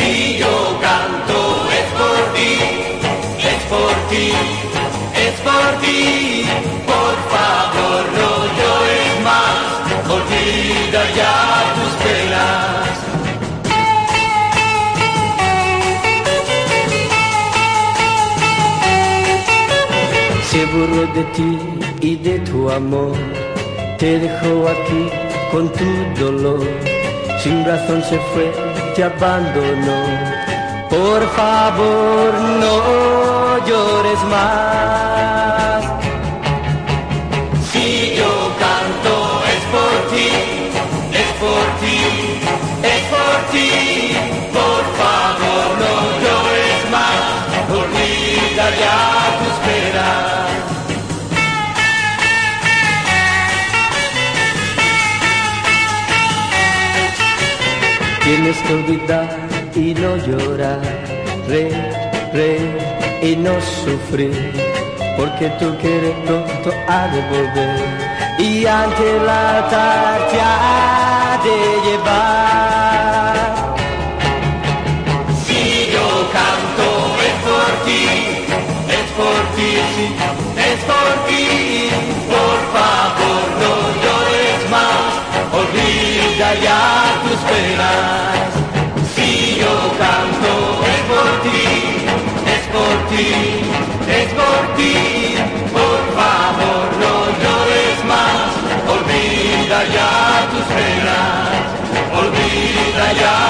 Si yo canto es por ti, es por ti, es por ti. Por favor no llores más, olvida ya tus penas. Se burló de ti y de tu amor, te dejó aquí con tu dolor, sin razón se fue, te abandonó. Por favor no llores más. Tienes que olvidar y no llorar, re, re y no sufrir, porque tú quieres pronto ha de volver y ante el altar te ha de llevar. Si yo canto es por ti, es por ti, es por ti. Por favor no llores más, olvida ya tus penas. Es por ti. Por favor no llores más, olvida ya tus penas, olvida ya